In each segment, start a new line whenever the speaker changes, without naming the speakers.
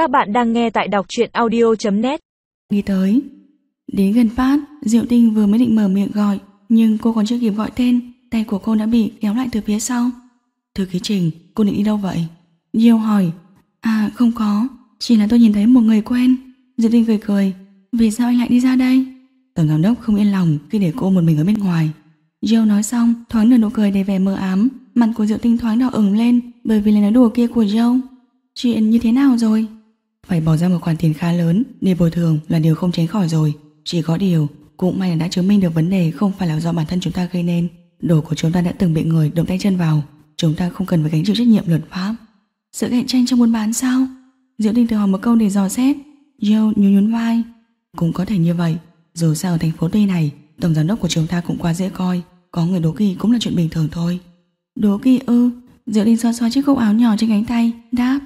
Các bạn đang nghe tại đọc truyện audio.net
Đi tới Đến gần phát Diệu tinh vừa mới định mở miệng gọi Nhưng cô còn chưa kịp gọi tên Tay của cô đã bị kéo lại từ phía sau. Thư ký trình cô định đi đâu vậy? Diêu hỏi. À không có Chỉ là tôi nhìn thấy một người quen. Diệu tinh cười cười. Vì sao anh lại đi ra đây? Tổng giám đốc không yên lòng khi để cô một mình ở bên ngoài. Diêu nói xong thoáng nở nụ cười đầy vẻ mờ ám. Mặt của Diệu tinh thoáng đỏ ửng lên Bởi vì lời nói đùa kia của Diêu. Chuyện như thế nào rồi phải bỏ ra một khoản tiền khá lớn để bồi thường là điều không tránh khỏi rồi. Chỉ có điều, cũng may là đã chứng minh được vấn đề không phải là do bản thân chúng ta gây nên. Đồ của chúng ta đã từng bị người động tay chân vào. Chúng ta không cần phải gánh chịu trách nhiệm luật pháp. Sự cạnh tranh trong buôn bán sao? Diệu Đình tự hỏi một câu để dò xét. Joe nhún nhún vai. Cũng có thể như vậy. Dù sao ở thành phố Tây này, tổng giám đốc của chúng ta cũng quá dễ coi. Có người đố kỳ cũng là chuyện bình thường thôi. Đố kỳ ư? Diệu Đình xoa xoa chiếc cúc áo nhỏ trên cánh tay, đáp.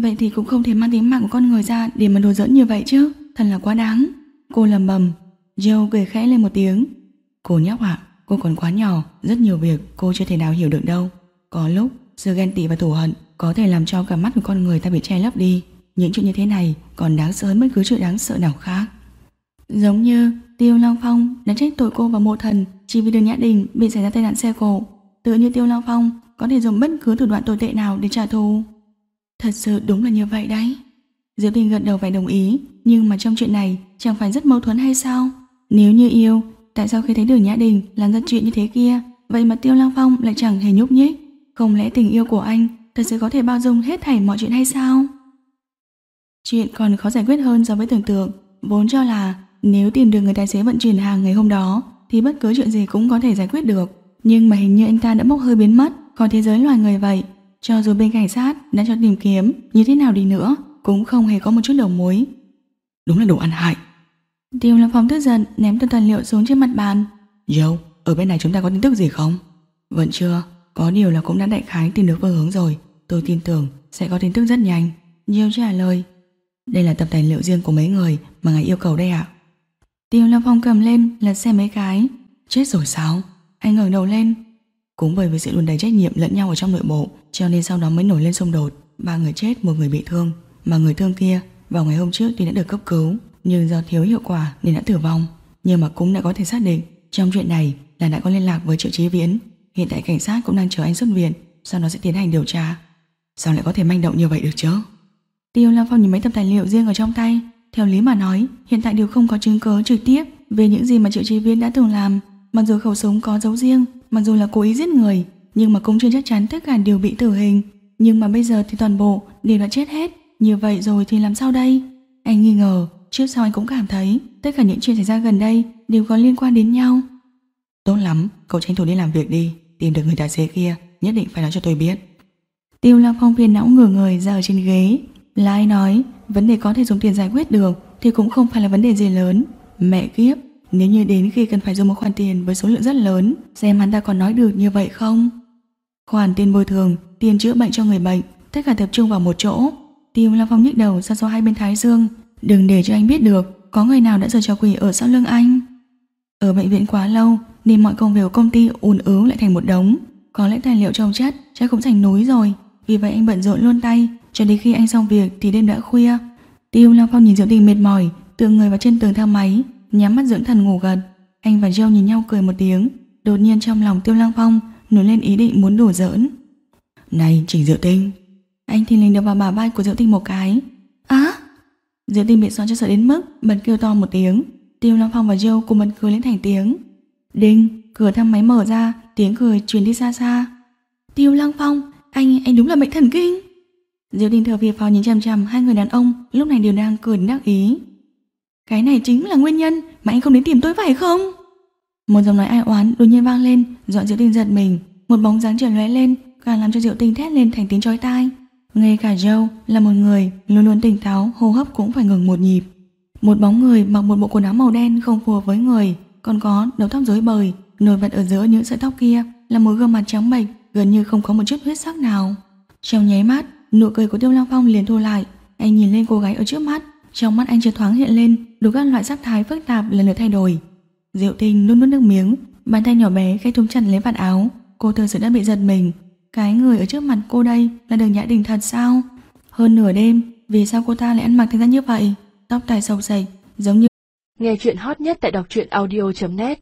Vậy thì cũng không thể mang tính mạng của con người ra để mà đồ giỡn như vậy chứ, thật là quá đáng. Cô lầm bầm, Joe cười khẽ lên một tiếng. Cô nhóc ạ, cô còn quá nhỏ, rất nhiều việc cô chưa thể nào hiểu được đâu. Có lúc, sự ghen tị và thù hận có thể làm cho cả mắt của con người ta bị che lấp đi. Những chuyện như thế này còn đáng sợ hơn bất cứ chuyện đáng sợ nào khác. Giống như Tiêu Long Phong đã trách tội cô và mộ thần chỉ vì đường Nhã Đình bị xảy ra tai nạn xe cộ. Tựa như Tiêu Long Phong có thể dùng bất cứ thủ đoạn tồi tệ nào để trả thù. Thật sự đúng là như vậy đấy. Diệp Tình gật đầu phải đồng ý, nhưng mà trong chuyện này chẳng phải rất mâu thuẫn hay sao? Nếu như yêu, tại sao khi thấy Đường Nhã Đình làm ra chuyện như thế kia, vậy mà Tiêu Lang Phong lại chẳng hề nhúc nhích? Không lẽ tình yêu của anh thật sự có thể bao dung hết thảy mọi chuyện hay sao? Chuyện còn khó giải quyết hơn so với tưởng tượng, vốn cho là nếu tìm được người tài xế vận chuyển hàng ngày hôm đó thì bất cứ chuyện gì cũng có thể giải quyết được. Nhưng mà hình như anh ta đã bốc hơi biến mất khỏi thế giới loài người vậy. Cho dù bên cảnh sát đã cho tìm kiếm như thế nào đi nữa, cũng không hề có một chút đầu mối. Đúng là đồ ăn hại. Tiêu Lâm Phong tức giận ném toàn tài liệu xuống trên mặt bàn. Dâu, ở bên này chúng ta có tin tức gì không? Vẫn chưa, có điều là cũng đã đại khái tìm được phương hướng rồi. Tôi tin tưởng sẽ có tin tức rất nhanh. Diêu trả lời. Đây là tập tài liệu riêng của mấy người mà ngài yêu cầu đây ạ. Tiêu Lâm Phong cầm lên lật xem mấy cái. Chết rồi sao? Anh ngẩng đầu lên. Cũng bởi vì sự luôn đầy trách nhiệm lẫn nhau ở trong nội bộ cho nên sau đó mới nổi lên xung đột. Ba người chết, một người bị thương. Mà người thương kia vào ngày hôm trước thì đã được cấp cứu nhưng do thiếu hiệu quả nên đã tử vong. Nhưng mà cũng đã có thể xác định trong chuyện này là đã có liên lạc với Triệu Chí Viễn. Hiện tại cảnh sát cũng đang chờ anh xuất viện sau đó sẽ tiến hành điều tra. Sao lại có thể manh động như vậy được chứ? Tiêu Lam Phong nhìn mấy tập tài liệu riêng ở trong tay. Theo lý mà nói, hiện tại đều không có chứng cứ trực tiếp về những gì mà Triệu Chí Viễn đã từng làm. Mặc dù khẩu súng có dấu riêng, mặc dù là cố ý giết người, nhưng mà cũng chưa chắc chắn tất cả đều bị tử hình. Nhưng mà bây giờ thì toàn bộ đều đã chết hết. Như vậy rồi thì làm sao đây? Anh nghi ngờ, trước sau anh cũng cảm thấy tất cả những chuyện xảy ra gần đây đều có liên quan đến nhau. Tốt lắm, cậu tranh thủ đi làm việc đi, tìm được người tài xế kia, nhất định phải nói cho tôi biết. Tiêu Lăng Phong phiền não ngửa người ra ở trên ghế. Là ai nói, vấn đề có thể dùng tiền giải quyết được thì cũng không phải là vấn đề gì lớn. Mẹ kiếp, nếu như đến khi cần phải dùng một khoản tiền với số lượng rất lớn, xem hắn ta còn nói được như vậy không? Khoản tiền bồi thường, tiền chữa bệnh cho người bệnh, tất cả tập trung vào một chỗ. Tiêu Lam Phong nhích đầu ra sau hai bên thái dương, đừng để cho anh biết được có người nào đã giờ cho quỷ ở sau lưng anh. Ở bệnh viện quá lâu nên mọi công việc của công ty ùn ứ lại thành một đống. Có lẽ tài liệu trồng chất chắc cũng thành núi rồi. Vì vậy anh bận rộn luôn tay, cho đến khi anh xong việc thì đêm đã khuya. Tiêu Lam Phong nhìn Diệu Tình mệt mỏi, tựa người vào trên tường thang máy, nhắm mắt dưỡng thần ngủ gật. Anh và Joe nhìn nhau cười một tiếng, đột nhiên trong lòng Tiêu Lăng Phong nổi lên ý định muốn đùa giỡn. Này, Trình Diệu Tinh. Anh thì lình được vào bà vai của Diệu Tinh một cái. Á! Diệu Tinh bị xoắn cho sợ đến mức bật kêu to một tiếng. Tiêu Lăng Phong và Joe cùng bật cười lên thành tiếng. Đinh, cửa thang máy mở ra, tiếng cười truyền đi xa xa. Tiêu Lăng Phong, anh anh đúng là bệnh thần kinh. Diệu Tinh thở phì phò nhìn chằm chằm hai người đàn ông lúc này đều đang cười đắc ý. Cái này chính là nguyên nhân mà anh không đến tìm tôi phải không? Một giọng nói ai oán đột nhiên vang lên, dọn Diệu Tinh giật mình, một bóng dáng trở lóe lên, càng làm cho Diệu Tinh thét lên thành tiếng chói tai. Ngay cả Joe là một người luôn luôn tỉnh táo, hô hấp cũng phải ngừng một nhịp. Một bóng người mặc một bộ quần áo màu đen không phù hợp với người, còn có đầu tóc rối bời, nổi bật ở giữa những sợi tóc kia là một gương mặt trắng bệch, gần như không có một chút huyết sắc nào. Trong nháy mắt, nụ cười của Tiêu Lăng Phong liền thu lại, anh nhìn lên cô gái ở trước mắt, trong mắt anh chợt thoáng hiện lên đủ các loại sắc thái phức tạp lần lượt thay đổi. Diệu Tinh nuốt nuốt nước miếng, bàn tay nhỏ bé khẽ túm chặt lấy vạt áo, cô thực sự đã bị giật mình. Cái người ở trước mặt cô đây là Đường Nhã Đình thật sao? Hơn nửa đêm, vì sao cô ta lại ăn mặc thành ra như vậy, tóc tai sầu sạch, giống như
Nghe chuyện hot nhất tại đọc truyện audio.net